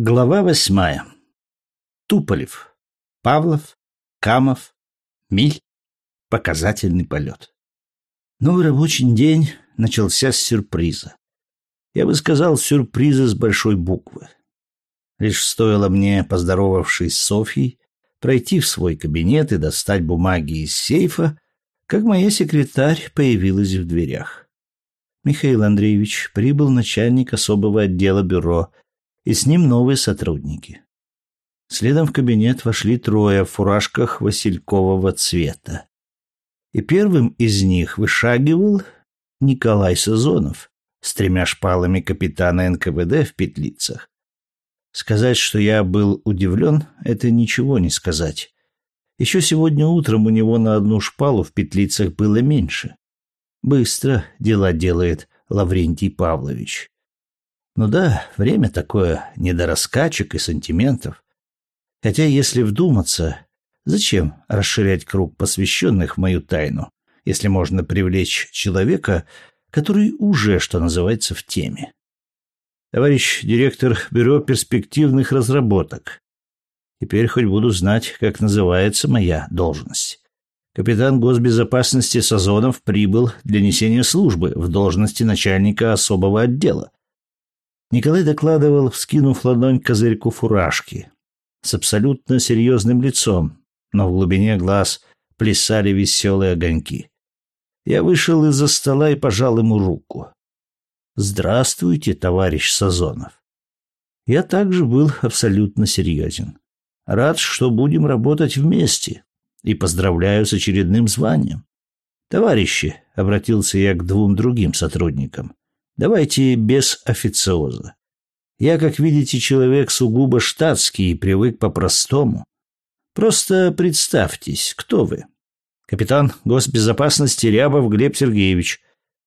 Глава восьмая. Туполев. Павлов. Камов. Миль. Показательный полет. Новый рабочий день начался с сюрприза. Я бы сказал, сюрприза с большой буквы. Лишь стоило мне, поздоровавшись с Софьей, пройти в свой кабинет и достать бумаги из сейфа, как моя секретарь появилась в дверях. Михаил Андреевич прибыл начальник особого отдела бюро – и с ним новые сотрудники. Следом в кабинет вошли трое в фуражках василькового цвета. И первым из них вышагивал Николай Сазонов с тремя шпалами капитана НКВД в петлицах. Сказать, что я был удивлен, это ничего не сказать. Еще сегодня утром у него на одну шпалу в петлицах было меньше. Быстро дела делает Лаврентий Павлович. Ну да, время такое, не до раскачек и сантиментов. Хотя, если вдуматься, зачем расширять круг посвященных в мою тайну, если можно привлечь человека, который уже, что называется, в теме? Товарищ директор Бюро перспективных разработок. Теперь хоть буду знать, как называется моя должность. Капитан госбезопасности Сазонов прибыл для несения службы в должности начальника особого отдела. Николай докладывал, вскинув ладонь к козырьку фуражки, с абсолютно серьезным лицом, но в глубине глаз плясали веселые огоньки. Я вышел из-за стола и пожал ему руку. «Здравствуйте, товарищ Сазонов». Я также был абсолютно серьезен. Рад, что будем работать вместе, и поздравляю с очередным званием. «Товарищи», — обратился я к двум другим сотрудникам, Давайте без официоза. Я, как видите, человек сугубо штатский и привык по-простому. Просто представьтесь, кто вы? Капитан госбезопасности Рябов Глеб Сергеевич,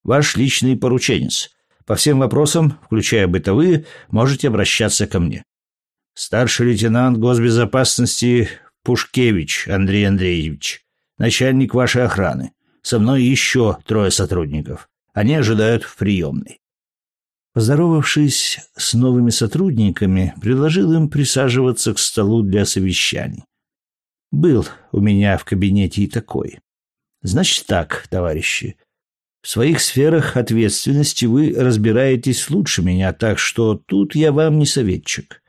ваш личный порученец. По всем вопросам, включая бытовые, можете обращаться ко мне. Старший лейтенант госбезопасности Пушкевич Андрей Андреевич, начальник вашей охраны. Со мной еще трое сотрудников. Они ожидают в приемной. Поздоровавшись с новыми сотрудниками, предложил им присаживаться к столу для совещаний. Был у меня в кабинете и такой. Значит так, товарищи. В своих сферах ответственности вы разбираетесь лучше меня, так что тут я вам не советчик.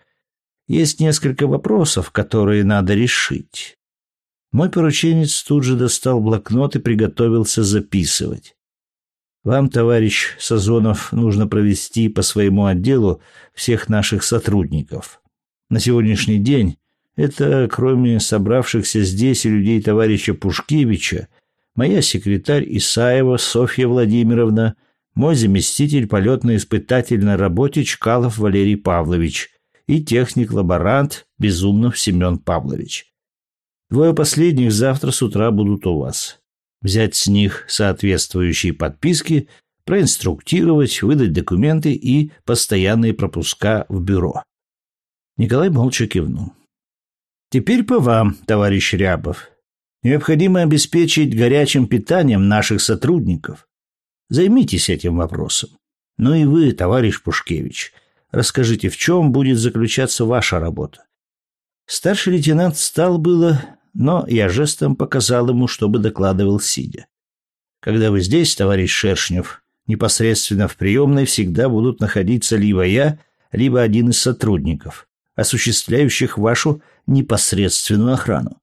Есть несколько вопросов, которые надо решить. Мой порученец тут же достал блокнот и приготовился записывать. Вам, товарищ Сазонов, нужно провести по своему отделу всех наших сотрудников. На сегодняшний день это, кроме собравшихся здесь и людей товарища Пушкевича, моя секретарь Исаева Софья Владимировна, мой заместитель полетно-испытатель на работе Чкалов Валерий Павлович и техник-лаборант Безумнов Семен Павлович. Двое последних завтра с утра будут у вас взять с них соответствующие подписки, проинструктировать, выдать документы и постоянные пропуска в бюро. Николай молча кивнул. Теперь по вам, товарищ Рябов. Необходимо обеспечить горячим питанием наших сотрудников. Займитесь этим вопросом. Ну и вы, товарищ Пушкевич, расскажите, в чем будет заключаться ваша работа. Старший лейтенант встал было, но я жестом показал ему, чтобы докладывал сидя. Когда вы здесь, товарищ Шершнев, непосредственно в приемной всегда будут находиться либо я, либо один из сотрудников, осуществляющих вашу непосредственную охрану.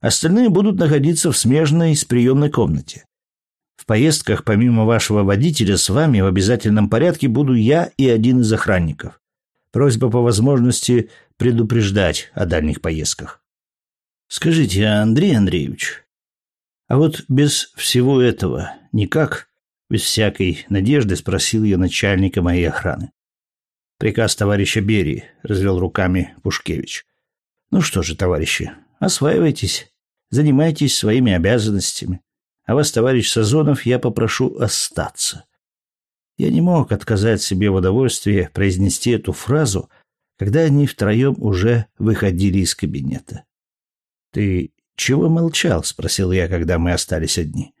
Остальные будут находиться в смежной с приемной комнате. В поездках, помимо вашего водителя, с вами в обязательном порядке буду я и один из охранников. Просьба по возможности предупреждать о дальних поездках. Скажите, Андрей Андреевич, а вот без всего этого никак, без всякой надежды спросил я начальника моей охраны. Приказ товарища Берии, развел руками Пушкевич. Ну что же, товарищи, осваивайтесь, занимайтесь своими обязанностями. А вас, товарищ Сазонов, я попрошу остаться. Я не мог отказать себе в удовольствии произнести эту фразу, когда они втроем уже выходили из кабинета. «Ты чего молчал?» — спросил я, когда мы остались одни.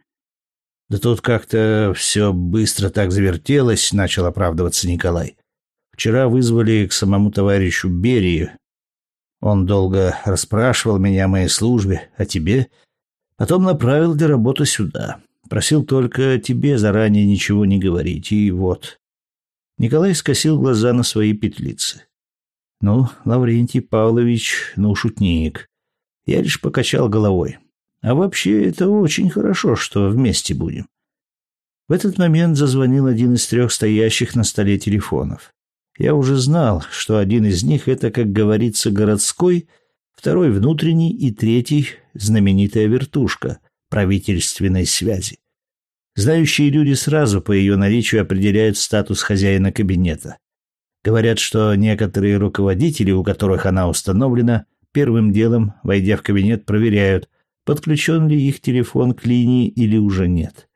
«Да тут как-то все быстро так завертелось», — начал оправдываться Николай. Вчера вызвали к самому товарищу Берии. Он долго расспрашивал меня о моей службе, о тебе. Потом направил для работы сюда. Просил только тебе заранее ничего не говорить. И вот. Николай скосил глаза на свои петлицы. Ну, Лаврентий Павлович, ну, шутник. Я лишь покачал головой. А вообще, это очень хорошо, что вместе будем. В этот момент зазвонил один из трех стоящих на столе телефонов. Я уже знал, что один из них — это, как говорится, городской, второй — внутренний и третий — знаменитая вертушка правительственной связи. Знающие люди сразу по ее наличию определяют статус хозяина кабинета. Говорят, что некоторые руководители, у которых она установлена, первым делом, войдя в кабинет, проверяют, подключен ли их телефон к линии или уже нет.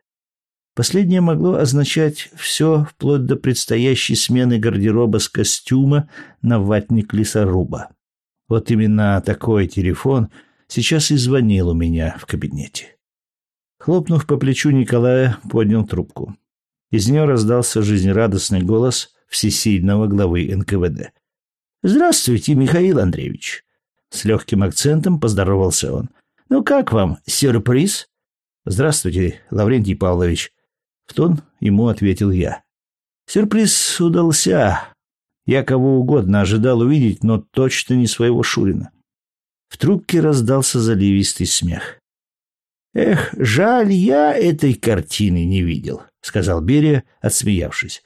Последнее могло означать все вплоть до предстоящей смены гардероба с костюма на ватник лесоруба. Вот именно такой телефон сейчас и звонил у меня в кабинете. Хлопнув по плечу Николая, поднял трубку. Из нее раздался жизнерадостный голос всесильного главы НКВД. «Здравствуйте, Михаил Андреевич!» С легким акцентом поздоровался он. «Ну как вам, сюрприз?» «Здравствуйте, Лаврентий Павлович!» В тон ему ответил я. Сюрприз удался. Я кого угодно ожидал увидеть, но точно не своего Шурина. В трубке раздался заливистый смех. «Эх, жаль, я этой картины не видел», — сказал Берия, отсмеявшись.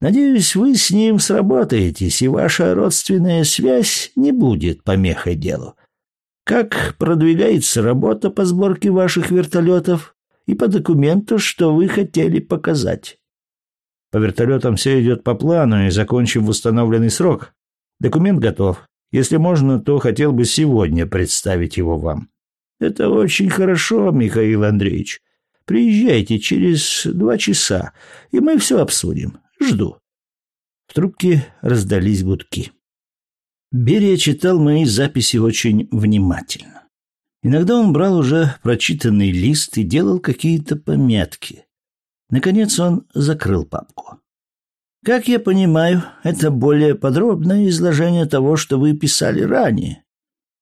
«Надеюсь, вы с ним сработаетесь, и ваша родственная связь не будет помехой делу. Как продвигается работа по сборке ваших вертолетов? и по документу, что вы хотели показать. По вертолетам все идет по плану и закончим в установленный срок. Документ готов. Если можно, то хотел бы сегодня представить его вам. Это очень хорошо, Михаил Андреевич. Приезжайте через два часа, и мы все обсудим. Жду. В трубке раздались гудки. Берия читал мои записи очень внимательно. Иногда он брал уже прочитанный лист и делал какие-то пометки. Наконец он закрыл папку. «Как я понимаю, это более подробное изложение того, что вы писали ранее».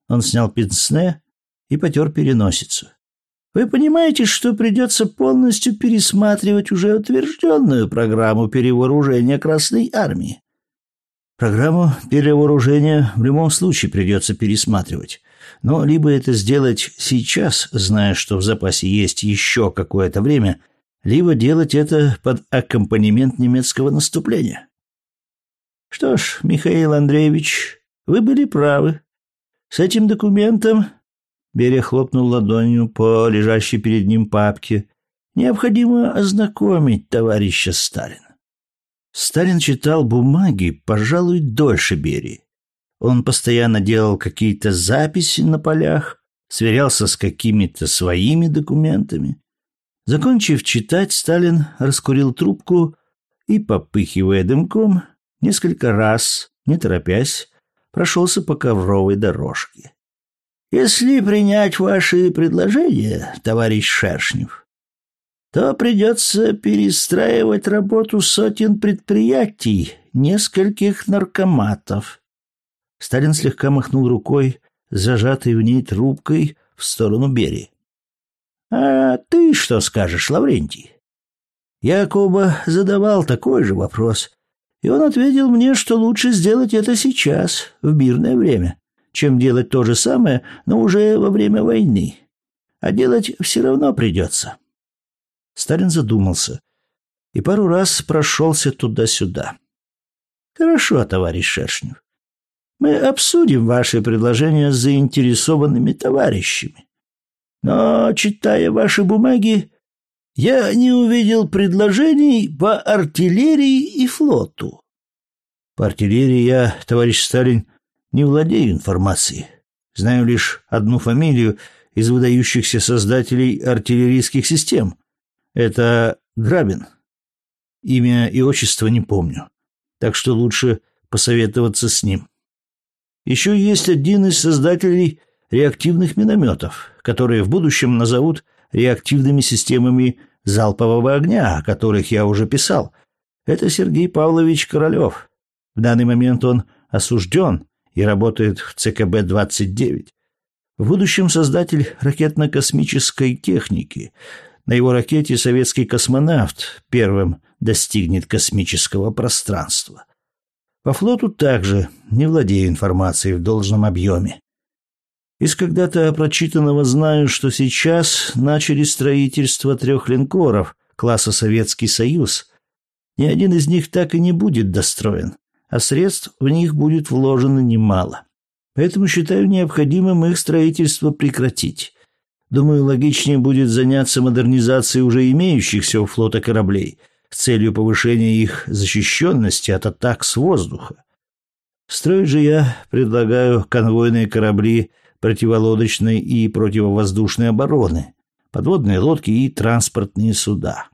Он снял пенсне и потер переносицу. «Вы понимаете, что придется полностью пересматривать уже утвержденную программу перевооружения Красной Армии?» «Программу перевооружения в любом случае придется пересматривать». Но либо это сделать сейчас, зная, что в запасе есть еще какое-то время, либо делать это под аккомпанемент немецкого наступления. Что ж, Михаил Андреевич, вы были правы. С этим документом Берия хлопнул ладонью по лежащей перед ним папке. Необходимо ознакомить товарища Сталина. Сталин читал бумаги, пожалуй, дольше Берии. Он постоянно делал какие-то записи на полях, сверялся с какими-то своими документами. Закончив читать, Сталин раскурил трубку и, попыхивая дымком, несколько раз, не торопясь, прошелся по ковровой дорожке. «Если принять ваши предложения, товарищ Шершнев, то придется перестраивать работу сотен предприятий, нескольких наркоматов, Сталин слегка махнул рукой, зажатой в ней трубкой, в сторону Бери. «А ты что скажешь, Лаврентий?» Якоба задавал такой же вопрос, и он ответил мне, что лучше сделать это сейчас, в мирное время, чем делать то же самое, но уже во время войны. А делать все равно придется. Сталин задумался и пару раз прошелся туда-сюда. «Хорошо, товарищ Шершнев. Мы обсудим ваши предложения с заинтересованными товарищами. Но, читая ваши бумаги, я не увидел предложений по артиллерии и флоту. По артиллерии я, товарищ Сталин, не владею информацией. Знаю лишь одну фамилию из выдающихся создателей артиллерийских систем. Это Грабин. Имя и отчество не помню, так что лучше посоветоваться с ним. Еще есть один из создателей реактивных минометов, которые в будущем назовут реактивными системами залпового огня, о которых я уже писал. Это Сергей Павлович Королев. В данный момент он осужден и работает в ЦКБ-29. В будущем создатель ракетно-космической техники. На его ракете советский космонавт первым достигнет космического пространства. По флоту также не владею информацией в должном объеме. Из когда-то прочитанного знаю, что сейчас начали строительство трех линкоров класса Советский Союз. Ни один из них так и не будет достроен, а средств в них будет вложено немало. Поэтому считаю необходимым их строительство прекратить. Думаю, логичнее будет заняться модернизацией уже имеющихся у флота кораблей с целью повышения их защищенности от атак с воздуха. Строить же я предлагаю конвойные корабли противолодочной и противовоздушной обороны, подводные лодки и транспортные суда.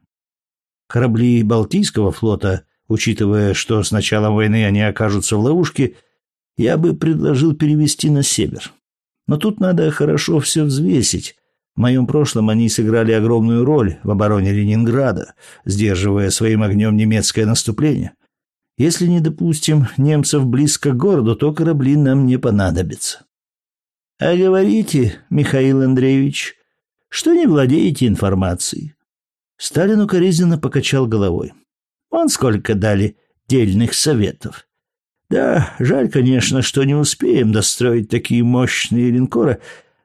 Корабли Балтийского флота, учитывая, что с началом войны они окажутся в ловушке, я бы предложил перевести на север. Но тут надо хорошо все взвесить. В моем прошлом они сыграли огромную роль в обороне Ленинграда, сдерживая своим огнем немецкое наступление. Если не допустим немцев близко к городу, то корабли нам не понадобятся. А говорите, Михаил Андреевич, что не владеете информацией. Сталин укоризненно покачал головой. Вон сколько дали дельных советов. Да, жаль, конечно, что не успеем достроить такие мощные линкоры,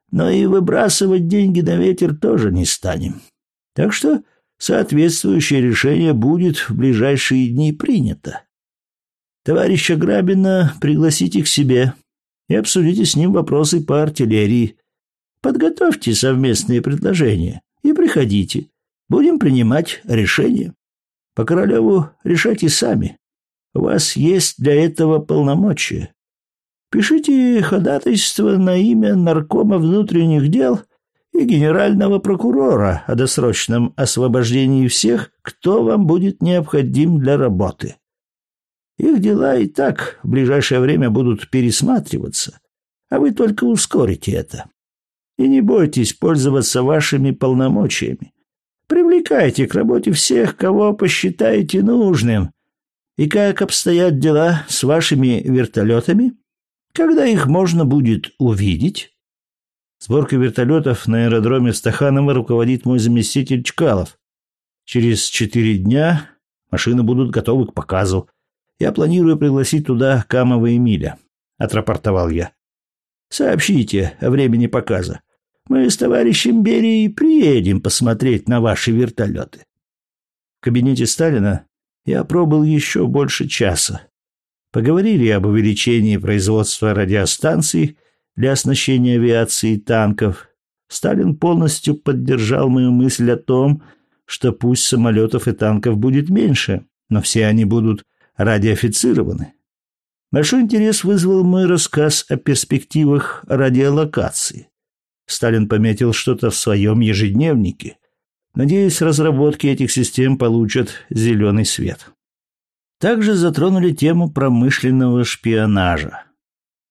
но и выбрасывать деньги на ветер тоже не станем. Так что соответствующее решение будет в ближайшие дни принято. Товарища Грабина пригласите к себе, и обсудите с ним вопросы по артиллерии. Подготовьте совместные предложения и приходите. Будем принимать решения. По Королеву решайте сами. У вас есть для этого полномочия. Пишите ходатайство на имя наркома внутренних дел и генерального прокурора о досрочном освобождении всех, кто вам будет необходим для работы. Их дела и так в ближайшее время будут пересматриваться, а вы только ускорите это. И не бойтесь пользоваться вашими полномочиями. Привлекайте к работе всех, кого посчитаете нужным. И как обстоят дела с вашими вертолетами? Когда их можно будет увидеть? Сборкой вертолетов на аэродроме Стаханова руководит мой заместитель Чкалов. Через четыре дня машины будут готовы к показу. Я планирую пригласить туда Камова и Миля, отрапортовал я. Сообщите о времени показа. Мы с товарищем Берией приедем посмотреть на ваши вертолеты. В кабинете Сталина я пробыл еще больше часа. Поговорили об увеличении производства радиостанций для оснащения авиации и танков. Сталин полностью поддержал мою мысль о том, что пусть самолетов и танков будет меньше, но все они будут радиофицированы. Большой интерес вызвал мой рассказ о перспективах радиолокации. Сталин пометил что-то в своем ежедневнике. Надеюсь, разработки этих систем получат зеленый свет. Также затронули тему промышленного шпионажа.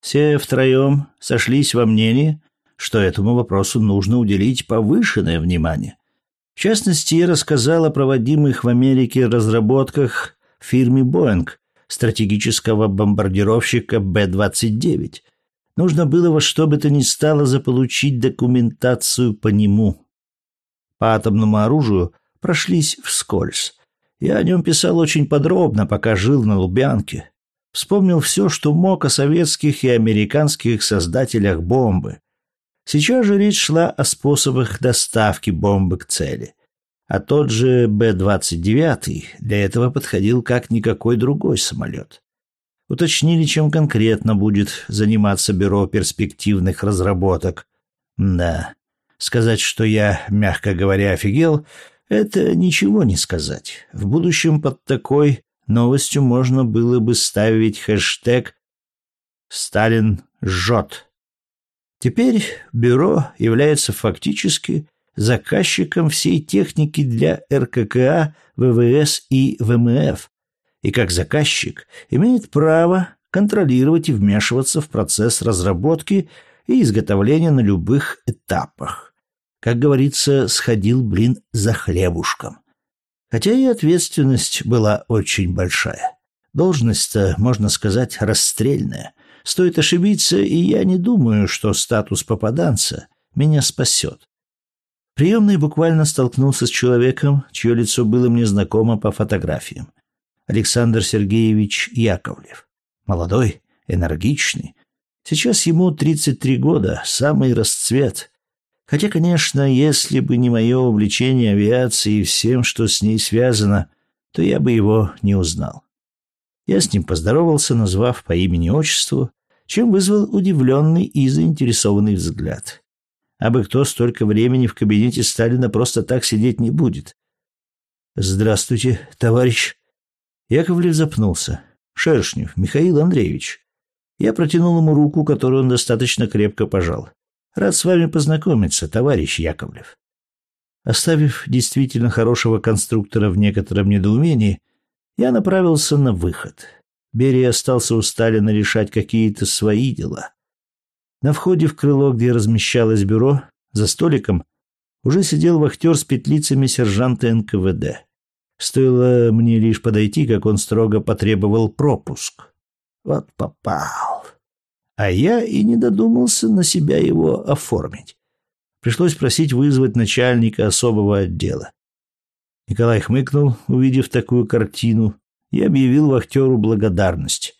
Все втроем сошлись во мнении, что этому вопросу нужно уделить повышенное внимание. В частности, я рассказал о проводимых в Америке разработках фирме «Боинг» стратегического бомбардировщика Б-29. Нужно было во что бы то ни стало заполучить документацию по нему. По атомному оружию прошлись вскользь. Я о нем писал очень подробно, пока жил на Лубянке. Вспомнил все, что мог о советских и американских создателях бомбы. Сейчас же речь шла о способах доставки бомбы к цели а тот же Б-29 для этого подходил как никакой другой самолет. Уточнили, чем конкретно будет заниматься Бюро перспективных разработок. Да, сказать, что я, мягко говоря, офигел, это ничего не сказать. В будущем под такой новостью можно было бы ставить хэштег «Сталин жжет». Теперь бюро является фактически заказчиком всей техники для РККА, ВВС и ВМФ, и как заказчик имеет право контролировать и вмешиваться в процесс разработки и изготовления на любых этапах. Как говорится, сходил блин за хлебушком. Хотя и ответственность была очень большая. Должность-то, можно сказать, расстрельная. Стоит ошибиться, и я не думаю, что статус попаданца меня спасет. Приемный буквально столкнулся с человеком, чье лицо было мне знакомо по фотографиям. Александр Сергеевич Яковлев. Молодой, энергичный. Сейчас ему 33 года, самый расцвет. Хотя, конечно, если бы не мое увлечение авиацией и всем, что с ней связано, то я бы его не узнал. Я с ним поздоровался, назвав по имени-отчеству, чем вызвал удивленный и заинтересованный взгляд. А бы кто столько времени в кабинете Сталина просто так сидеть не будет. «Здравствуйте, товарищ». Яковлев запнулся. «Шершнев, Михаил Андреевич». Я протянул ему руку, которую он достаточно крепко пожал. Рад с вами познакомиться, товарищ Яковлев. Оставив действительно хорошего конструктора в некотором недоумении, я направился на выход. Берия остался у Сталина решать какие-то свои дела. На входе в крыло, где размещалось бюро, за столиком уже сидел вахтер с петлицами сержанта НКВД. Стоило мне лишь подойти, как он строго потребовал пропуск. Вот попал а я и не додумался на себя его оформить. Пришлось просить вызвать начальника особого отдела. Николай хмыкнул, увидев такую картину, и объявил вахтеру благодарность.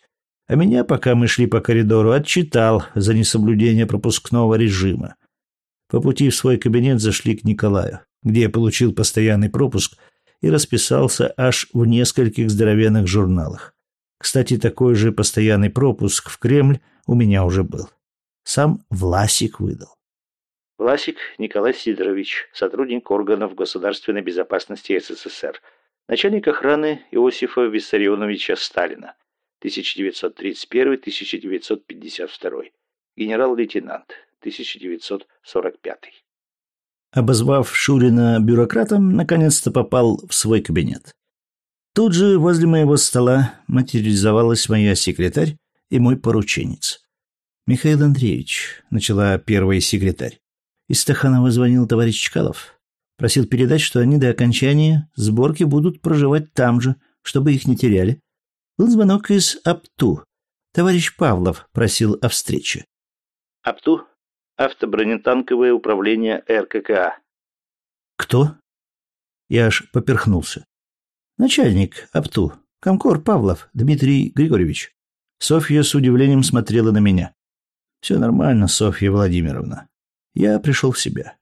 А меня, пока мы шли по коридору, отчитал за несоблюдение пропускного режима. По пути в свой кабинет зашли к Николаю, где я получил постоянный пропуск и расписался аж в нескольких здоровенных журналах. Кстати, такой же постоянный пропуск в Кремль у меня уже был. Сам Власик выдал. Власик Николай Сидорович, сотрудник органов государственной безопасности СССР, начальник охраны Иосифа Виссарионовича Сталина, 1931-1952, генерал-лейтенант, 1945. Обозвав Шурина бюрократом, наконец-то попал в свой кабинет. Тут же возле моего стола материализовалась моя секретарь и мой порученец. «Михаил Андреевич», — начала первый секретарь, — «из Стаханова звонил товарищ Чкалов. Просил передать, что они до окончания сборки будут проживать там же, чтобы их не теряли. Был звонок из Апту. Товарищ Павлов просил о встрече». «Апту? Автобронетанковое управление РККА». «Кто?» Я аж поперхнулся. «Начальник Апту. Комкор Павлов Дмитрий Григорьевич». Софья с удивлением смотрела на меня. «Все нормально, Софья Владимировна. Я пришел в себя».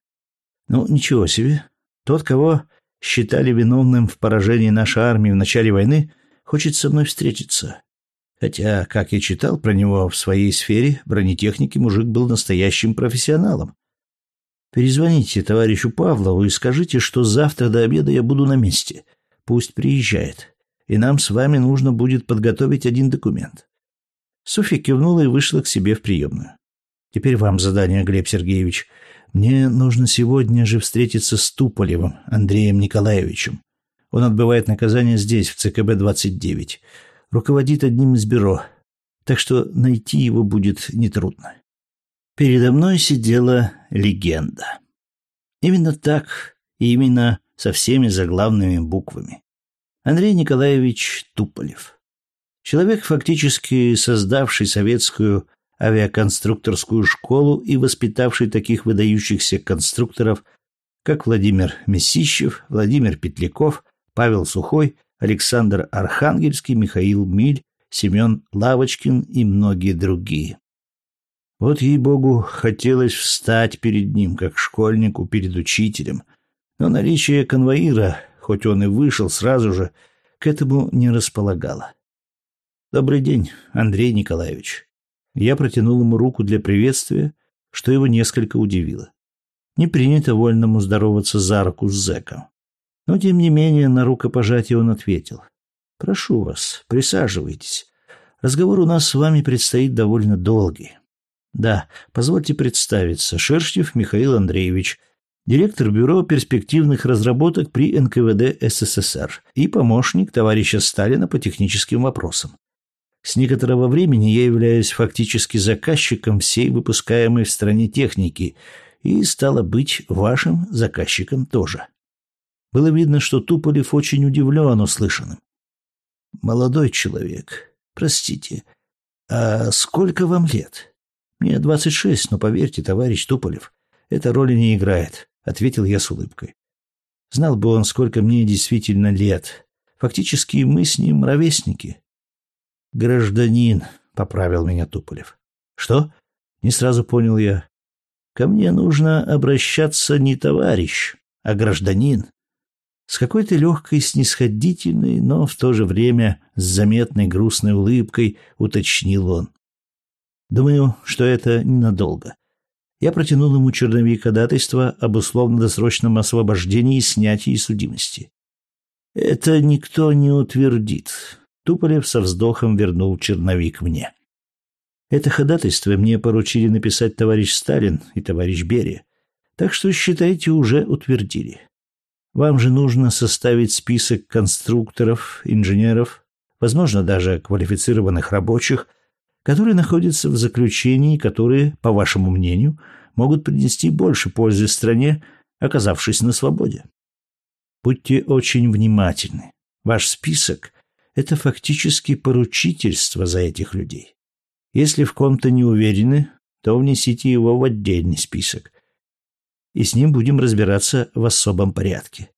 «Ну, ничего себе. Тот, кого считали виновным в поражении нашей армии в начале войны, хочет со мной встретиться. Хотя, как я читал про него в своей сфере, бронетехники мужик был настоящим профессионалом. Перезвоните товарищу Павлову и скажите, что завтра до обеда я буду на месте. Пусть приезжает. И нам с вами нужно будет подготовить один документ. Софья кивнула и вышла к себе в приемную. «Теперь вам задание, Глеб Сергеевич. Мне нужно сегодня же встретиться с Туполевым Андреем Николаевичем. Он отбывает наказание здесь, в ЦКБ-29. Руководит одним из бюро, так что найти его будет нетрудно». Передо мной сидела легенда. Именно так и именно со всеми заглавными буквами. Андрей Николаевич Туполев. Человек, фактически создавший советскую авиаконструкторскую школу и воспитавший таких выдающихся конструкторов, как Владимир Месищев, Владимир Петляков, Павел Сухой, Александр Архангельский, Михаил Миль, Семен Лавочкин и многие другие. Вот, ей-богу, хотелось встать перед ним, как школьнику перед учителем, но наличие конвоира, хоть он и вышел сразу же, к этому не располагало. «Добрый день, Андрей Николаевич». Я протянул ему руку для приветствия, что его несколько удивило. Не принято вольному здороваться за руку с зэком. Но, тем не менее, на рукопожатие он ответил. «Прошу вас, присаживайтесь. Разговор у нас с вами предстоит довольно долгий. Да, позвольте представиться. Шершнев Михаил Андреевич, директор Бюро перспективных разработок при НКВД СССР и помощник товарища Сталина по техническим вопросам. С некоторого времени я являюсь фактически заказчиком всей выпускаемой в стране техники и, стало быть, вашим заказчиком тоже. Было видно, что Туполев очень удивлен услышанным. Молодой человек, простите, а сколько вам лет? Мне двадцать шесть, но поверьте, товарищ Туполев, эта роли не играет, ответил я с улыбкой. Знал бы он, сколько мне действительно лет. Фактически мы с ним ровесники. Гражданин, поправил меня Туполев. Что? Не сразу понял я. Ко мне нужно обращаться не товарищ, а гражданин. С какой-то легкой, снисходительной, но в то же время с заметной грустной улыбкой уточнил он. Думаю, что это ненадолго. Я протянул ему черновик ходатайства об условно-досрочном освобождении и снятии судимости. Это никто не утвердит. Туполев со вздохом вернул черновик мне. Это ходатайство мне поручили написать товарищ Сталин и товарищ Берия, так что, считайте, уже утвердили. Вам же нужно составить список конструкторов, инженеров, возможно, даже квалифицированных рабочих, которые находятся в заключении, которые, по вашему мнению, могут принести больше пользы стране, оказавшись на свободе. Будьте очень внимательны. Ваш список – это фактически поручительство за этих людей. Если в ком-то не уверены, то внесите его в отдельный список. И с ним будем разбираться в особом порядке.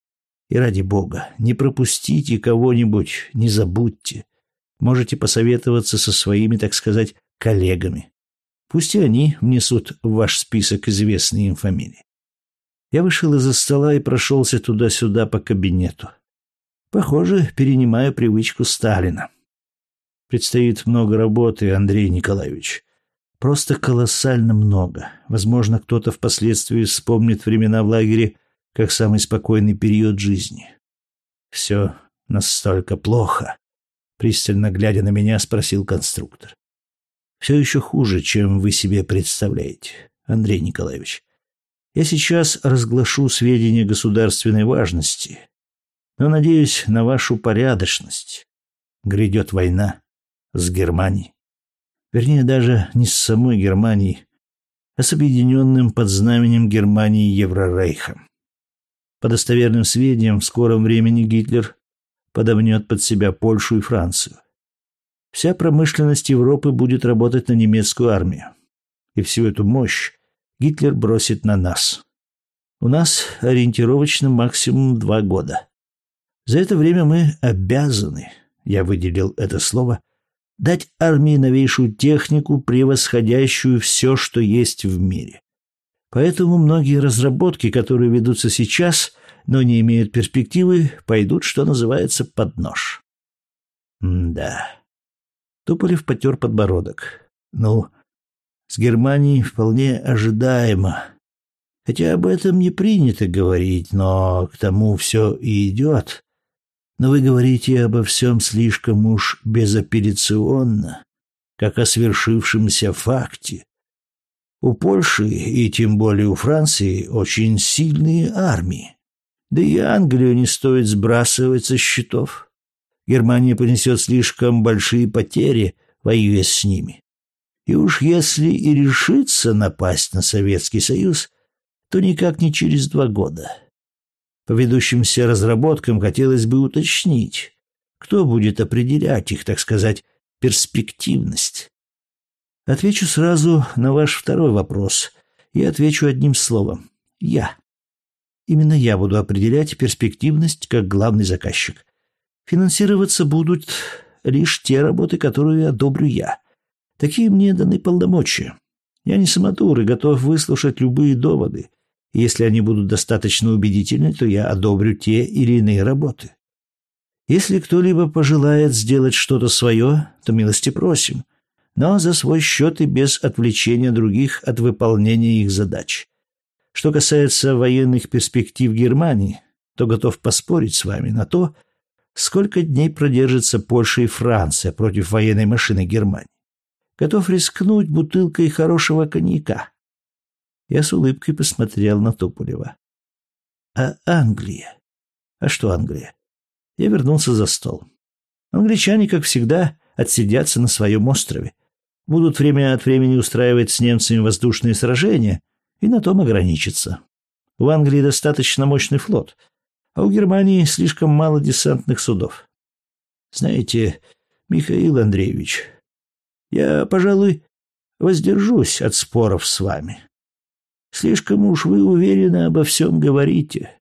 И ради бога, не пропустите кого-нибудь, не забудьте. Можете посоветоваться со своими, так сказать, коллегами. Пусть и они внесут в ваш список известные им фамилии. Я вышел из-за стола и прошелся туда-сюда по кабинету. Похоже, перенимаю привычку Сталина. Предстоит много работы, Андрей Николаевич. Просто колоссально много. Возможно, кто-то впоследствии вспомнит времена в лагере как самый спокойный период жизни. Все настолько плохо. Пристально глядя на меня, спросил конструктор. Все еще хуже, чем вы себе представляете, Андрей Николаевич. Я сейчас разглашу сведения государственной важности, но надеюсь на вашу порядочность. Грядет война с Германией. Вернее, даже не с самой Германией, а с объединенным под знаменем Германии Еврорейхом. По достоверным сведениям, в скором времени Гитлер подомнет под себя Польшу и Францию. Вся промышленность Европы будет работать на немецкую армию. И всю эту мощь Гитлер бросит на нас. У нас ориентировочно максимум два года. За это время мы обязаны, я выделил это слово, дать армии новейшую технику, превосходящую все, что есть в мире. Поэтому многие разработки, которые ведутся сейчас, но не имеют перспективы, пойдут, что называется, под нож. Да. Туполев потер подбородок. Ну, с Германией вполне ожидаемо. Хотя об этом не принято говорить, но к тому все и идет. Но вы говорите обо всем слишком уж безапелляционно, как о свершившемся факте. У Польши и тем более у Франции очень сильные армии. Да и Англию не стоит сбрасывать со счетов. Германия понесет слишком большие потери, воюя с ними. И уж если и решится напасть на Советский Союз, то никак не через два года. По ведущимся разработкам хотелось бы уточнить, кто будет определять их, так сказать, перспективность. Отвечу сразу на ваш второй вопрос и отвечу одним словом. Я. Именно я буду определять перспективность как главный заказчик. Финансироваться будут лишь те работы, которые одобрю я. Такие мне даны полномочия. Я не самодур и готов выслушать любые доводы. Если они будут достаточно убедительны, то я одобрю те или иные работы. Если кто-либо пожелает сделать что-то свое, то милости просим, но за свой счет и без отвлечения других от выполнения их задач. Что касается военных перспектив Германии, то готов поспорить с вами на то, сколько дней продержится Польша и Франция против военной машины Германии. Готов рискнуть бутылкой хорошего коньяка. Я с улыбкой посмотрел на Туполева. А Англия? А что Англия? Я вернулся за стол. Англичане, как всегда, отсидятся на своем острове. Будут время от времени устраивать с немцами воздушные сражения, и на том ограничится. В Англии достаточно мощный флот, а у Германии слишком мало десантных судов. Знаете, Михаил Андреевич, я, пожалуй, воздержусь от споров с вами. Слишком уж вы уверенно обо всем говорите.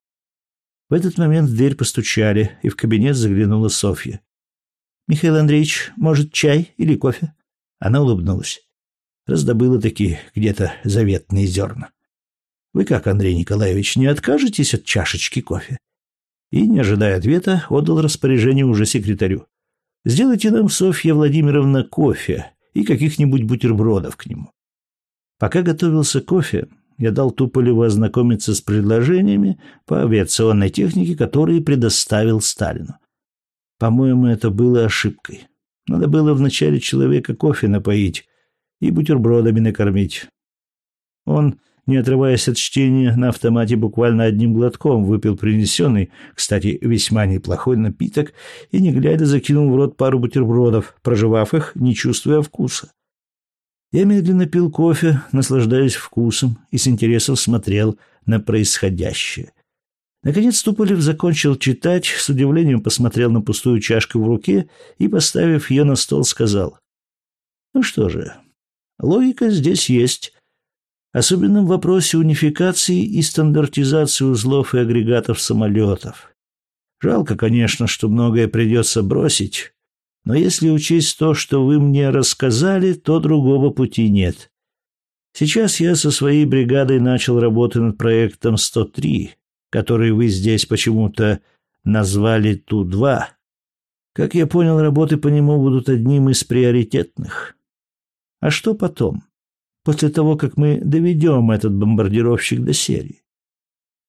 В этот момент в дверь постучали, и в кабинет заглянула Софья. «Михаил Андреевич, может, чай или кофе?» Она улыбнулась. Раздобыла такие где-то заветные зерна. «Вы как, Андрей Николаевич, не откажетесь от чашечки кофе?» И, не ожидая ответа, отдал распоряжение уже секретарю. «Сделайте нам, Софья Владимировна, кофе и каких-нибудь бутербродов к нему». Пока готовился кофе, я дал Туполеву ознакомиться с предложениями по авиационной технике, которые предоставил Сталину. По-моему, это было ошибкой. Надо было вначале человека кофе напоить и бутербродами накормить. Он, не отрываясь от чтения, на автомате буквально одним глотком выпил принесенный, кстати, весьма неплохой напиток и, не глядя, закинул в рот пару бутербродов, проживав их, не чувствуя вкуса. Я медленно пил кофе, наслаждаясь вкусом и с интересом смотрел на происходящее. Наконец Туполев закончил читать, с удивлением посмотрел на пустую чашку в руке и, поставив ее на стол, сказал. «Ну что же, логика здесь есть. Особенно в вопросе унификации и стандартизации узлов и агрегатов самолетов. Жалко, конечно, что многое придется бросить, но если учесть то, что вы мне рассказали, то другого пути нет. Сейчас я со своей бригадой начал работу над проектом 103, который вы здесь почему-то назвали Ту-2. Как я понял, работы по нему будут одним из приоритетных. А что потом? После того, как мы доведем этот бомбардировщик до серии.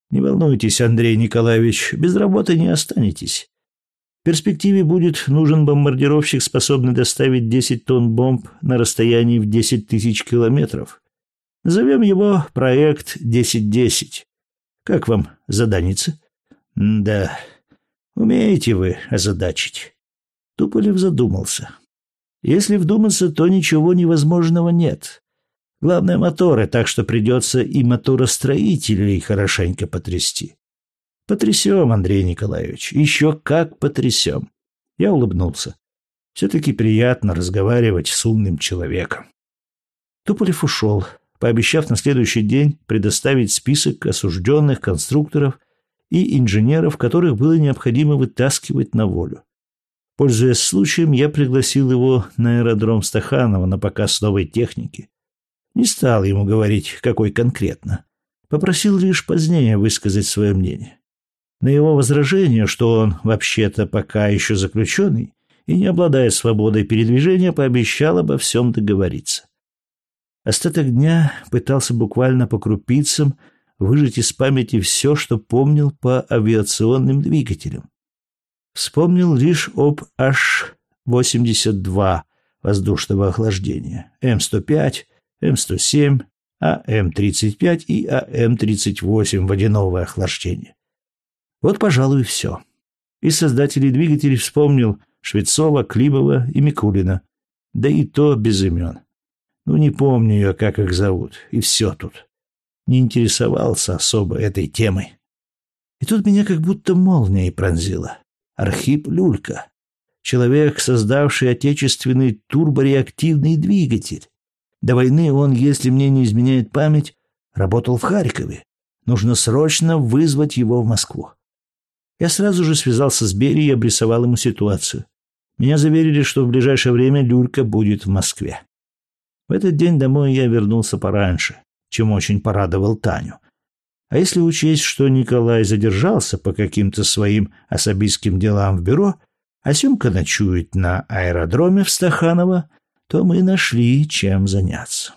Не волнуйтесь, Андрей Николаевич, без работы не останетесь. В перспективе будет нужен бомбардировщик, способный доставить 10 тонн бомб на расстоянии в 10 тысяч километров. Назовем его проект 1010. Как вам заданица? Да, умеете вы озадачить. Туполев задумался. Если вдуматься, то ничего невозможного нет. Главное — моторы, так что придется и моторостроителей хорошенько потрясти. Потрясем, Андрей Николаевич, еще как потрясем. Я улыбнулся. Все-таки приятно разговаривать с умным человеком. Туполев ушел, пообещав на следующий день предоставить список осужденных конструкторов и инженеров, которых было необходимо вытаскивать на волю. Пользуясь случаем, я пригласил его на аэродром Стаханова на показ новой техники. Не стал ему говорить, какой конкретно. Попросил лишь позднее высказать свое мнение. На его возражение, что он вообще-то пока еще заключенный и не обладает свободой передвижения, пообещал обо всем договориться. Остаток дня пытался буквально по крупицам выжать из памяти все, что помнил по авиационным двигателям. Вспомнил лишь об H-82 воздушного охлаждения, М-105, М-107, АМ-35 и АМ-38 водяного охлаждения. Вот, пожалуй, все. Из создателей двигателей вспомнил Швецова, Климова и Микулина. Да и то без имен. Ну, не помню я, как их зовут. И все тут. Не интересовался особо этой темой. И тут меня как будто молнией пронзила. Архип Люлька. Человек, создавший отечественный турбореактивный двигатель. До войны он, если мне не изменяет память, работал в Харькове. Нужно срочно вызвать его в Москву. Я сразу же связался с Берией и обрисовал ему ситуацию. Меня заверили, что в ближайшее время Люлька будет в Москве. В этот день домой я вернулся пораньше, чем очень порадовал Таню. А если учесть, что Николай задержался по каким-то своим особистским делам в бюро, а Семка ночует на аэродроме в Стаханово, то мы нашли, чем заняться.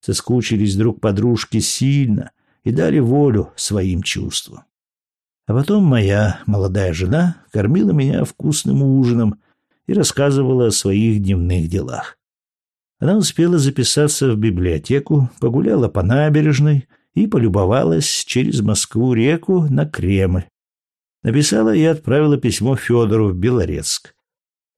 Соскучились друг подружки сильно и дали волю своим чувствам. А потом моя молодая жена кормила меня вкусным ужином и рассказывала о своих дневных делах. Она успела записаться в библиотеку, погуляла по набережной и полюбовалась через Москву-реку на Кремль. Написала и отправила письмо Федору в Белорецк.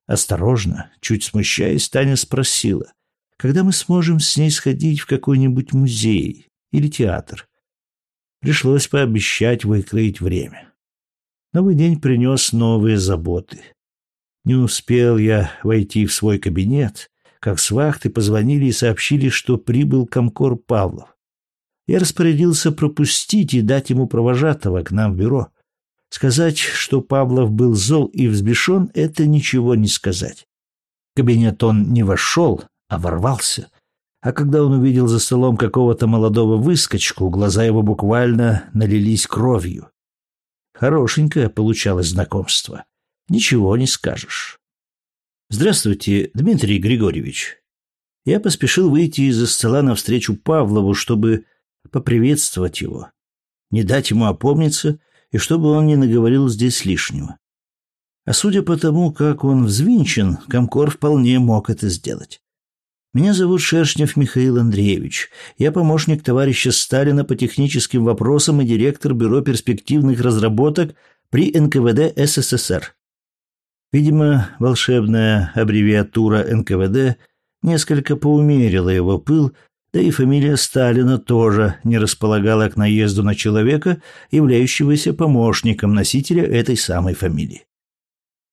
Осторожно, чуть смущаясь, Таня спросила, когда мы сможем с ней сходить в какой-нибудь музей или театр. Пришлось пообещать выкроить время. Новый день принес новые заботы. Не успел я войти в свой кабинет, как с вахты позвонили и сообщили, что прибыл комкор Павлов. Я распорядился пропустить и дать ему провожатого к нам в бюро. Сказать, что Павлов был зол и взбешен, это ничего не сказать. В кабинет он не вошел, а ворвался. А когда он увидел за столом какого-то молодого выскочку, глаза его буквально налились кровью. Хорошенькое получалось знакомство. Ничего не скажешь. «Здравствуйте, Дмитрий Григорьевич». Я поспешил выйти из-за стола навстречу Павлову, чтобы поприветствовать его, не дать ему опомниться и чтобы он не наговорил здесь лишнего. А судя по тому, как он взвинчен, Комкор вполне мог это сделать. Меня зовут Шершнев Михаил Андреевич. Я помощник товарища Сталина по техническим вопросам и директор Бюро перспективных разработок при НКВД СССР. Видимо, волшебная аббревиатура НКВД несколько поумерила его пыл, да и фамилия Сталина тоже не располагала к наезду на человека, являющегося помощником носителя этой самой фамилии.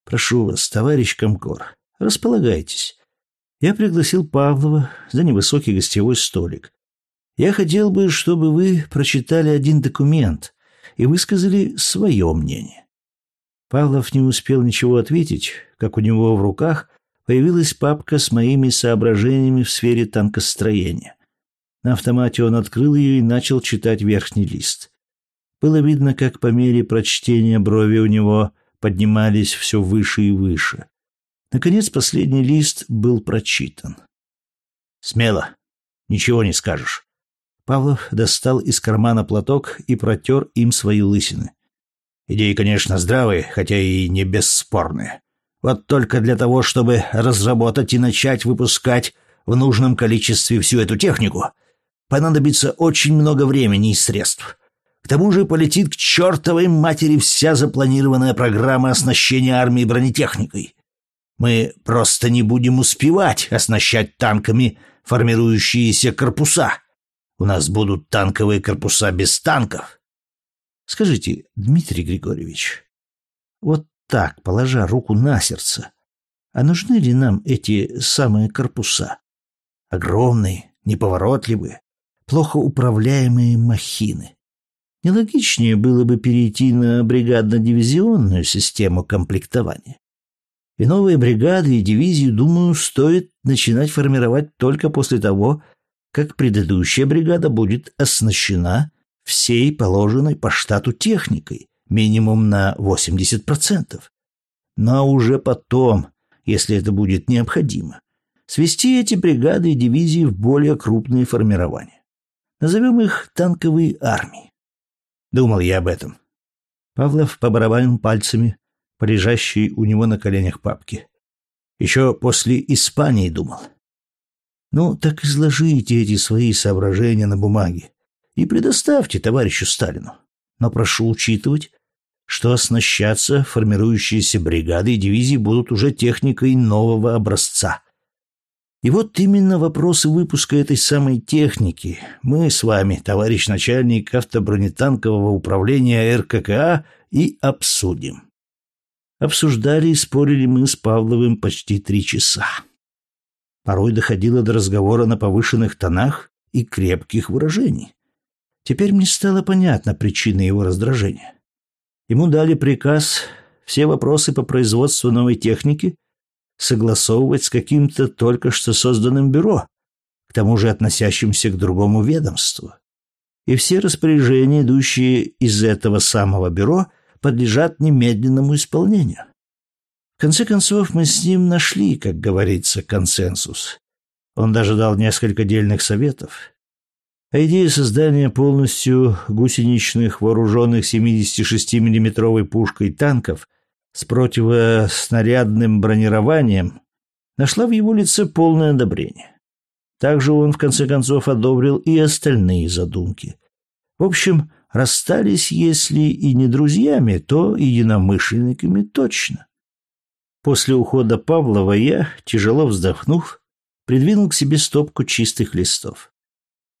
Прошу вас, товарищ Комкор, располагайтесь. Я пригласил Павлова за невысокий гостевой столик. Я хотел бы, чтобы вы прочитали один документ и высказали свое мнение. Павлов не успел ничего ответить, как у него в руках появилась папка с моими соображениями в сфере танкостроения. На автомате он открыл ее и начал читать верхний лист. Было видно, как по мере прочтения брови у него поднимались все выше и выше. Наконец последний лист был прочитан. «Смело. Ничего не скажешь». Павлов достал из кармана платок и протер им свои лысины. Идеи, конечно, здравые, хотя и не бесспорные. Вот только для того, чтобы разработать и начать выпускать в нужном количестве всю эту технику, понадобится очень много времени и средств. К тому же полетит к чертовой матери вся запланированная программа оснащения армии бронетехникой. Мы просто не будем успевать оснащать танками формирующиеся корпуса. У нас будут танковые корпуса без танков. Скажите, Дмитрий Григорьевич, вот так, положа руку на сердце, а нужны ли нам эти самые корпуса? Огромные, неповоротливые, плохо управляемые махины. Нелогичнее было бы перейти на бригадно-дивизионную систему комплектования. И новые бригады и дивизии, думаю, стоит начинать формировать только после того, как предыдущая бригада будет оснащена всей положенной по штату техникой, минимум на 80%. Но уже потом, если это будет необходимо, свести эти бригады и дивизии в более крупные формирования. Назовем их танковые армии. Думал я об этом. Павлов побарабанил пальцами по лежащей у него на коленях папке. Еще после Испании думал. Ну, так изложите эти свои соображения на бумаге и предоставьте товарищу Сталину. Но прошу учитывать, что оснащаться формирующиеся бригады и дивизии будут уже техникой нового образца. И вот именно вопросы выпуска этой самой техники мы с вами, товарищ начальник автобронетанкового управления РККА, и обсудим. Обсуждали и спорили мы с Павловым почти три часа. Порой доходило до разговора на повышенных тонах и крепких выражений. Теперь мне стало понятна причина его раздражения. Ему дали приказ все вопросы по производству новой техники согласовывать с каким-то только что созданным бюро, к тому же относящимся к другому ведомству. И все распоряжения, идущие из этого самого бюро, подлежат немедленному исполнению. В конце концов, мы с ним нашли, как говорится, консенсус. Он даже дал несколько дельных советов. А идея создания полностью гусеничных вооруженных 76 миллиметровой пушкой танков с противоснарядным бронированием нашла в его лице полное одобрение. Также он, в конце концов, одобрил и остальные задумки. В общем, расстались, если и не друзьями, то единомышленниками точно. После ухода Павлова я, тяжело вздохнув, придвинул к себе стопку чистых листов.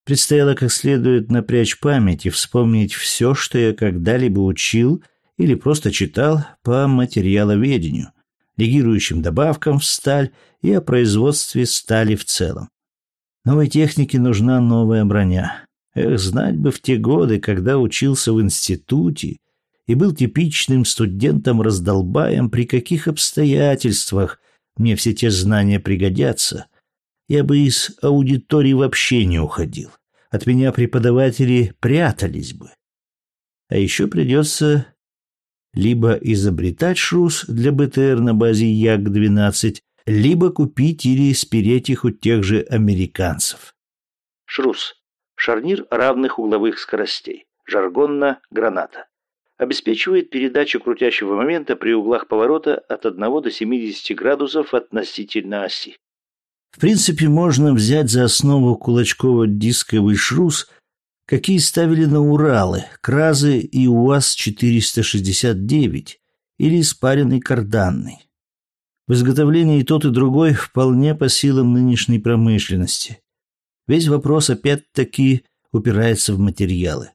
Предстояло как следует напрячь память и вспомнить все, что я когда-либо учил или просто читал по материаловедению, легирующим добавкам в сталь и о производстве стали в целом. Новой технике нужна новая броня. Эх, знать бы в те годы, когда учился в институте и был типичным студентом-раздолбаем, при каких обстоятельствах мне все те знания пригодятся, я бы из аудитории вообще не уходил. От меня преподаватели прятались бы. А еще придется либо изобретать шрус для БТР на базе Як-12, либо купить или спереть их у тех же американцев. Шрус. Шарнир равных угловых скоростей. Жаргонно граната. Обеспечивает передачу крутящего момента при углах поворота от 1 до 70 градусов относительно оси. В принципе, можно взять за основу кулачково-дисковый шрус, какие ставили на Уралы, Кразы и УАЗ-469 или испаренный карданный. В изготовлении тот, и другой вполне по силам нынешней промышленности. Весь вопрос опять-таки упирается в материалы.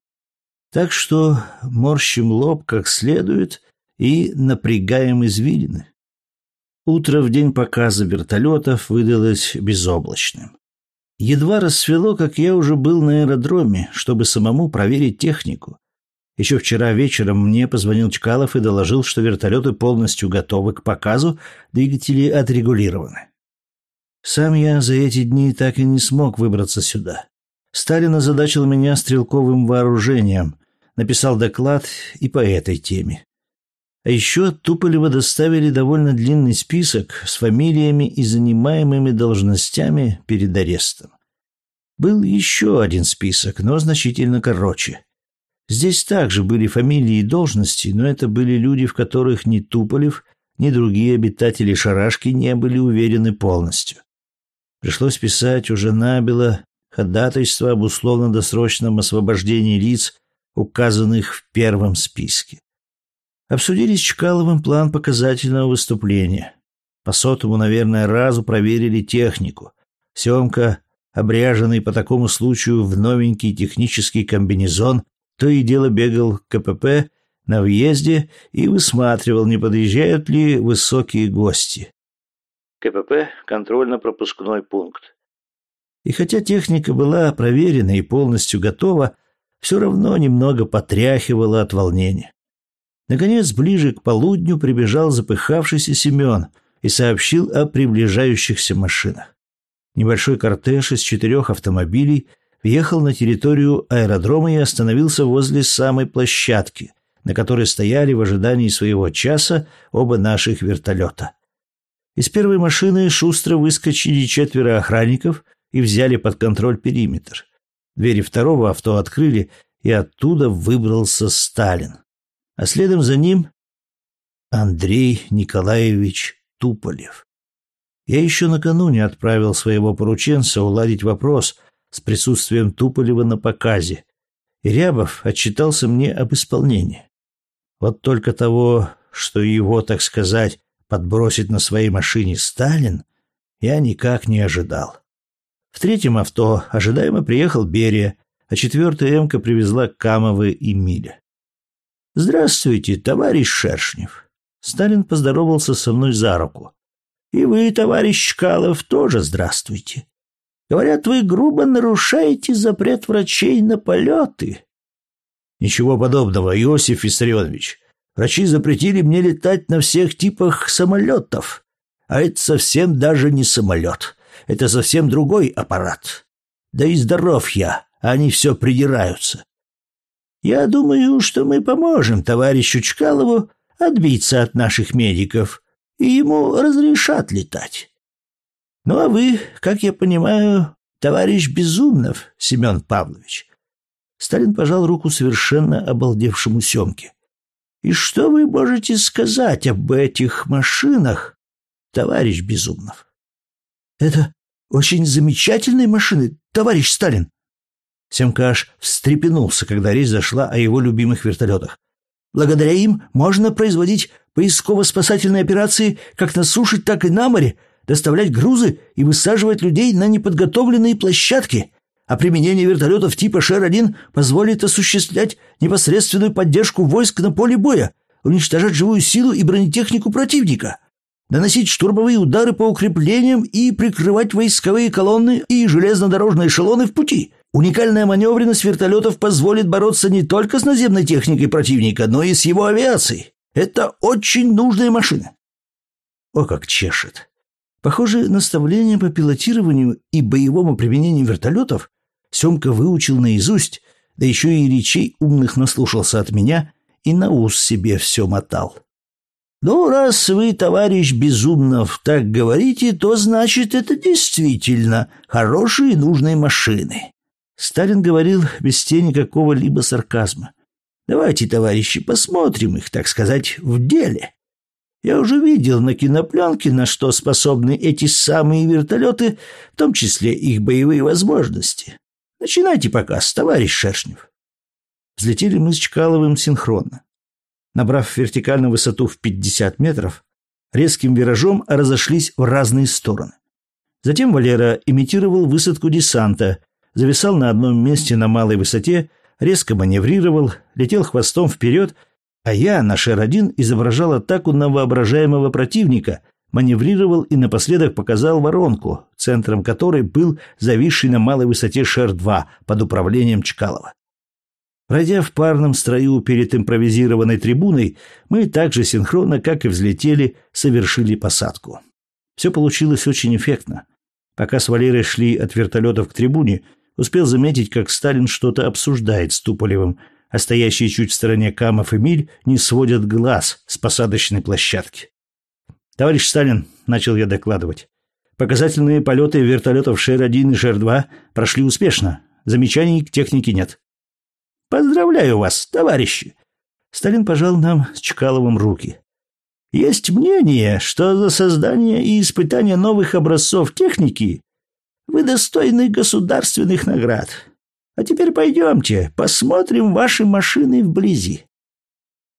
Так что морщим лоб как следует и напрягаем извилины. Утро в день показа вертолетов выдалось безоблачным. Едва рассвело, как я уже был на аэродроме, чтобы самому проверить технику. Еще вчера вечером мне позвонил Чкалов и доложил, что вертолеты полностью готовы к показу, двигатели отрегулированы. Сам я за эти дни так и не смог выбраться сюда. Сталин озадачил меня стрелковым вооружением, написал доклад и по этой теме. А еще Туполева доставили довольно длинный список с фамилиями и занимаемыми должностями перед арестом. Был еще один список, но значительно короче. Здесь также были фамилии и должности, но это были люди, в которых ни Туполев, ни другие обитатели шарашки не были уверены полностью. Пришлось писать уже набело ходатайство об условно-досрочном освобождении лиц, указанных в первом списке. Обсудили с Чкаловым план показательного выступления. По сотому, наверное, разу проверили технику. Семка, обряженный по такому случаю в новенький технический комбинезон, то и дело бегал к КПП на въезде и высматривал, не подъезжают ли высокие гости. КПП – контрольно-пропускной пункт. И хотя техника была проверена и полностью готова, все равно немного потряхивала от волнения. Наконец, ближе к полудню прибежал запыхавшийся Семен и сообщил о приближающихся машинах. Небольшой кортеж из четырех автомобилей въехал на территорию аэродрома и остановился возле самой площадки, на которой стояли в ожидании своего часа оба наших вертолета. Из первой машины шустро выскочили четверо охранников и взяли под контроль периметр. Двери второго авто открыли, и оттуда выбрался Сталин. А следом за ним Андрей Николаевич Туполев. Я еще накануне отправил своего порученца уладить вопрос – с присутствием Туполева на показе, и Рябов отчитался мне об исполнении. Вот только того, что его, так сказать, подбросит на своей машине Сталин, я никак не ожидал. В третьем авто ожидаемо приехал Берия, а четвертая эмка привезла Камовы и Миля. «Здравствуйте, товарищ Шершнев!» Сталин поздоровался со мной за руку. «И вы, товарищ Чкалов, тоже здравствуйте. Говорят, вы грубо нарушаете запрет врачей на полеты. Ничего подобного, Иосиф Виссарионович. Врачи запретили мне летать на всех типах самолетов. А это совсем даже не самолет. Это совсем другой аппарат. Да и здоров я, они все придираются. Я думаю, что мы поможем товарищу Чкалову отбиться от наших медиков, и ему разрешат летать. Ну а вы, как я понимаю, товарищ Безумнов, Семен Павлович. Сталин пожал руку совершенно обалдевшему Семке. И что вы можете сказать об этих машинах, товарищ Безумнов? Это очень замечательные машины, товарищ Сталин. Семка аж встрепенулся, когда речь зашла о его любимых вертолетах. Благодаря им можно производить поисково-спасательные операции как на суше, так и на море, доставлять грузы и высаживать людей на неподготовленные площадки, а применение вертолетов типа Шер-1 позволит осуществлять непосредственную поддержку войск на поле боя, уничтожать живую силу и бронетехнику противника. наносить штурмовые удары по укреплениям и прикрывать войсковые колонны и железнодорожные эшелоны в пути. Уникальная маневренность вертолетов позволит бороться не только с наземной техникой противника, но и с его авиацией. Это очень нужная машина. О, как чешет. Похоже, наставления по пилотированию и боевому применению вертолетов Семка выучил наизусть, да еще и речей умных наслушался от меня и на ус себе все мотал. «Ну, раз вы, товарищ Безумнов, так говорите, то значит, это действительно хорошие и нужные машины». Сталин говорил без тени какого-либо сарказма. «Давайте, товарищи, посмотрим их, так сказать, в деле». Я уже видел на кинопленке, на что способны эти самые вертолеты, в том числе их боевые возможности. Начинайте показ, товарищ Шершнев. Взлетели мы с Чкаловым синхронно. Набрав вертикальную высоту в 50 метров, резким виражом разошлись в разные стороны. Затем Валера имитировал высадку десанта, зависал на одном месте на малой высоте, резко маневрировал, летел хвостом вперед, а я на Шер-1 изображал атаку на воображаемого противника, маневрировал и напоследок показал воронку, центром которой был зависший на малой высоте Шер-2 под управлением Чкалова. Пройдя в парном строю перед импровизированной трибуной, мы также синхронно, как и взлетели, совершили посадку. Все получилось очень эффектно. Пока с Валерой шли от вертолетов к трибуне, успел заметить, как Сталин что-то обсуждает с Туполевым, а стоящие чуть в стороне Камов и Миль не сводят глаз с посадочной площадки. «Товарищ Сталин», — начал я докладывать, — «показательные полеты вертолетов Шер-1 и Шер-2 прошли успешно. Замечаний к технике нет. Поздравляю вас, товарищи!» Сталин пожал нам с Чкаловым руки. «Есть мнение, что за создание и испытание новых образцов техники вы достойны государственных наград. А теперь пойдемте, посмотрим ваши машины вблизи».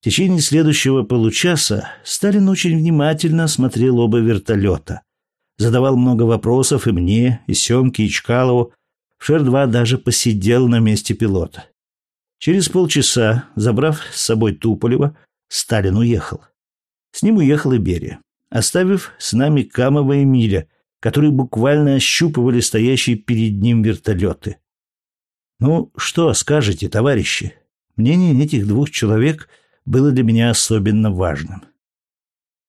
В течение следующего получаса Сталин очень внимательно смотрел оба вертолета. Задавал много вопросов и мне, и Семке, и Чкалову. В Шер-2 даже посидел на месте пилота. Через полчаса, забрав с собой Туполева, Сталин уехал. С ним уехал и Берия, оставив с нами Камова и Миля, которые буквально ощупывали стоящие перед ним вертолеты. Ну, что скажете, товарищи? Мнение этих двух человек было для меня особенно важным.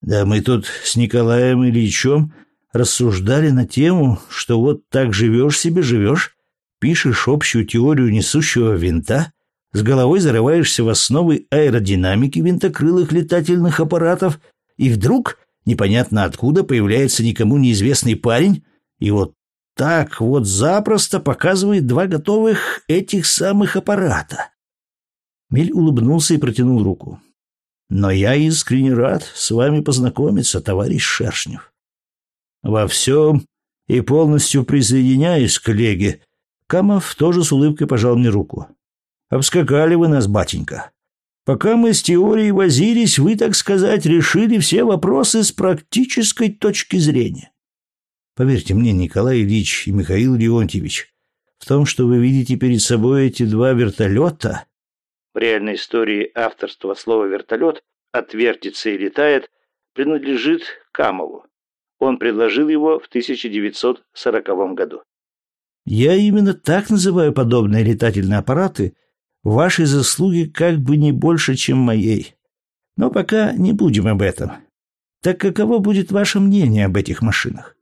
Да мы тут с Николаем Ильичем рассуждали на тему, что вот так живешь себе, живешь, пишешь общую теорию несущего винта, с головой зарываешься в основы аэродинамики винтокрылых летательных аппаратов, и вдруг, непонятно откуда, появляется никому неизвестный парень, и вот так вот запросто показывает два готовых этих самых аппарата. Мель улыбнулся и протянул руку. «Но я искренне рад с вами познакомиться, товарищ Шершнев». «Во всем и полностью присоединяюсь, коллеги». Камов тоже с улыбкой пожал мне руку. Обскакали вы нас, батенька. Пока мы с теорией возились, вы, так сказать, решили все вопросы с практической точки зрения. Поверьте мне, Николай Ильич и Михаил Леонтьевич, в том, что вы видите перед собой эти два вертолета... В реальной истории авторство слова «вертолет» отвертится и летает принадлежит Камову. Он предложил его в 1940 году. Я именно так называю подобные летательные аппараты, Ваши заслуги как бы не больше, чем моей. Но пока не будем об этом. Так каково будет ваше мнение об этих машинах?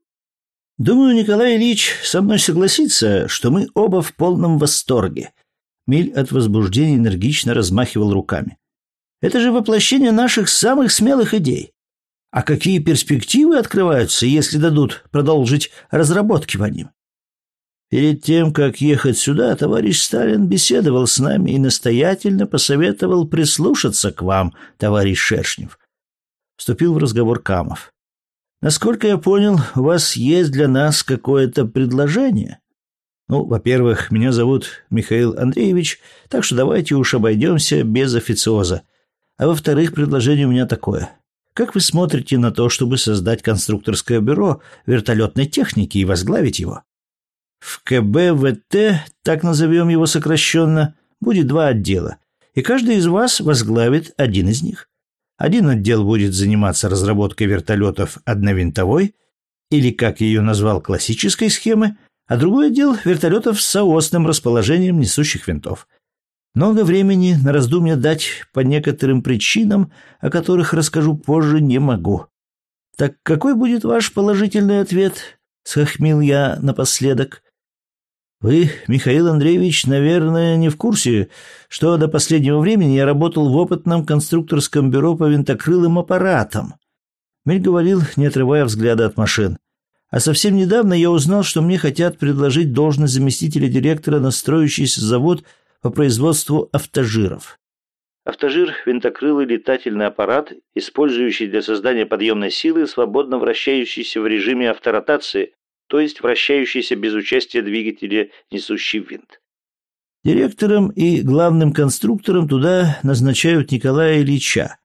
Думаю, Николай Ильич со мной согласится, что мы оба в полном восторге. Миль от возбуждения энергично размахивал руками. Это же воплощение наших самых смелых идей. А какие перспективы открываются, если дадут продолжить разработки по ним? Перед тем, как ехать сюда, товарищ Сталин беседовал с нами и настоятельно посоветовал прислушаться к вам, товарищ Шершнев. Вступил в разговор Камов. Насколько я понял, у вас есть для нас какое-то предложение? Ну, во-первых, меня зовут Михаил Андреевич, так что давайте уж обойдемся без официоза. А во-вторых, предложение у меня такое. Как вы смотрите на то, чтобы создать конструкторское бюро вертолетной техники и возглавить его? В КБВТ, так назовем его сокращенно, будет два отдела, и каждый из вас возглавит один из них. Один отдел будет заниматься разработкой вертолетов одновинтовой, или, как ее назвал, классической схемы, а другой отдел — вертолетов с соосным расположением несущих винтов. Много времени на раздумья дать по некоторым причинам, о которых расскажу позже, не могу. Так какой будет ваш положительный ответ? Схохмил я напоследок. Вы, Михаил Андреевич, наверное, не в курсе, что до последнего времени я работал в опытном конструкторском бюро по винтокрылым аппаратам. Мель говорил, не отрывая взгляда от машин. А совсем недавно я узнал, что мне хотят предложить должность заместителя директора на строящийся завод по производству автожиров. Автожир – винтокрылый летательный аппарат, использующий для создания подъемной силы, свободно вращающийся в режиме авторотации, то есть вращающийся без участия двигателя несущий винт. Директором и главным конструктором туда назначают Николая Ильича.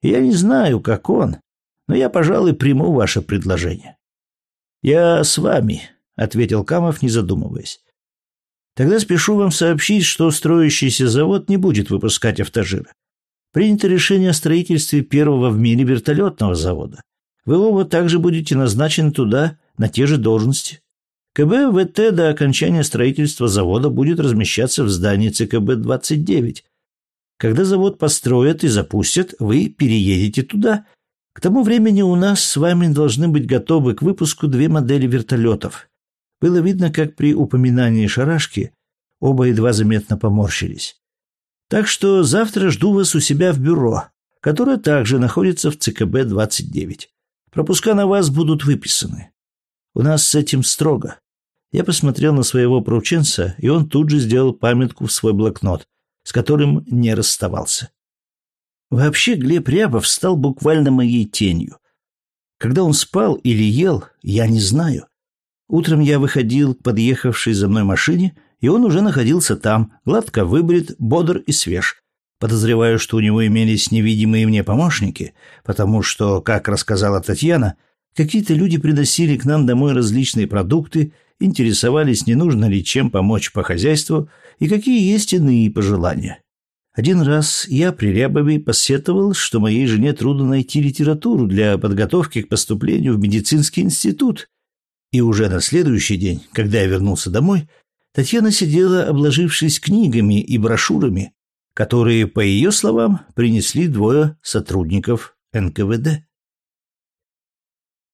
Я не знаю, как он, но я, пожалуй, приму ваше предложение. «Я с вами», — ответил Камов, не задумываясь. «Тогда спешу вам сообщить, что строящийся завод не будет выпускать автожиры. Принято решение о строительстве первого в мире вертолетного завода. Вы оба также будете назначены туда на те же должности. КБ ВТ до окончания строительства завода будет размещаться в здании ЦКБ-29. Когда завод построят и запустят, вы переедете туда — к тому времени у нас с вами должны быть готовы к выпуску две модели вертолетов. Было видно, как при упоминании шарашки оба едва заметно поморщились. Так что завтра жду вас у себя в бюро, которое также находится в ЦКБ-29. Пропуска на вас будут выписаны. У нас с этим строго. Я посмотрел на своего порученца, и он тут же сделал памятку в свой блокнот, с которым не расставался. Вообще Глеб Рябов стал буквально моей тенью. Когда он спал или ел, я не знаю. Утром я выходил к подъехавшей за мной машине, и он уже находился там, гладко выбрит, бодр и свеж. Подозреваю, что у него имелись невидимые мне помощники, потому что, как рассказала Татьяна, какие-то люди приносили к нам домой различные продукты, интересовались, не нужно ли чем помочь по хозяйству и какие есть иные пожелания. Один раз я при Рябове посетовал, что моей жене трудно найти литературу для подготовки к поступлению в медицинский институт. И уже на следующий день, когда я вернулся домой, Татьяна сидела, обложившись книгами и брошюрами, которые, по ее словам, принесли двое сотрудников НКВД.